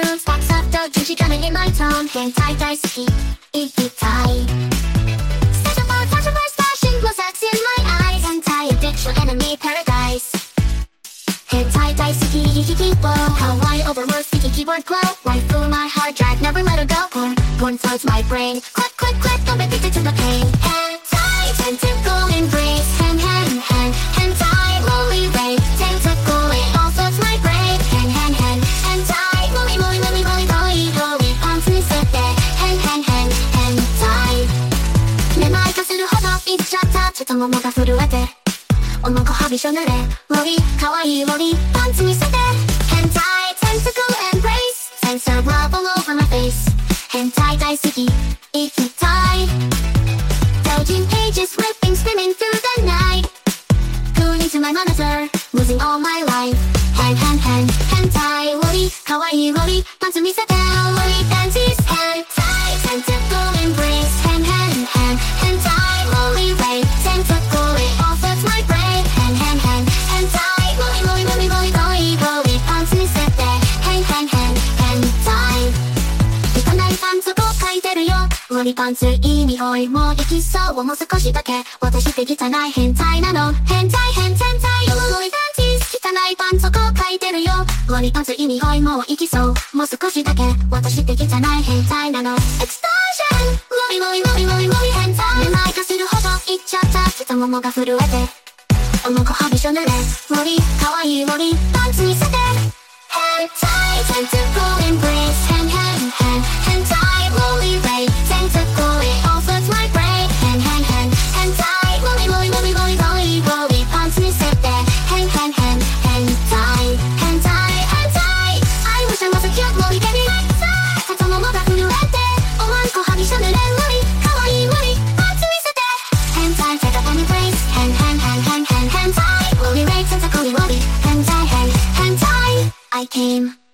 spoons Box of dog kimchi drumming in my tone Hang tight, dice, ski, eat, eat, tie Such a fun, touch of my stash And in my eyes. Hentai addiction, enemy paradise. Hentai, dice, ski, eat, eat, eat, blow Hawaii overworld, sticky keyboard glow. Life through my hard drive, never let her go. Porn, porn floods my brain. Click, click, click, I'm addicted to the pain. Hentai, tentacle and brain ももが震えておのこはびしょ濡れロリかわいいロリパンツ見せて変態 tentacle embrace sensor rub all over my face 変態大好き行きたい Doubting pages ripping spinning through the night Going into my monitor losing all my life 変変変変態ロリかわいいロリパンツ見せてロリるよロリパンツいい匂いもう行きそうもう少しだけ。私って汚い変態なの。変態変変態ロリパンツ汚いパンツと書いてるよロリパンツいい匂いもう行きそうもう少しだけ私って汚い変態なのエクストーションロリロリロリロリロリ変態めまいがするほど言っちゃった太ももが震えておのこはびしょ濡れロリかわいいロリパンツ見せて変態 tentacle embrace 変変変変変変態ロリ ray tentacle ロリ変態変変態 I came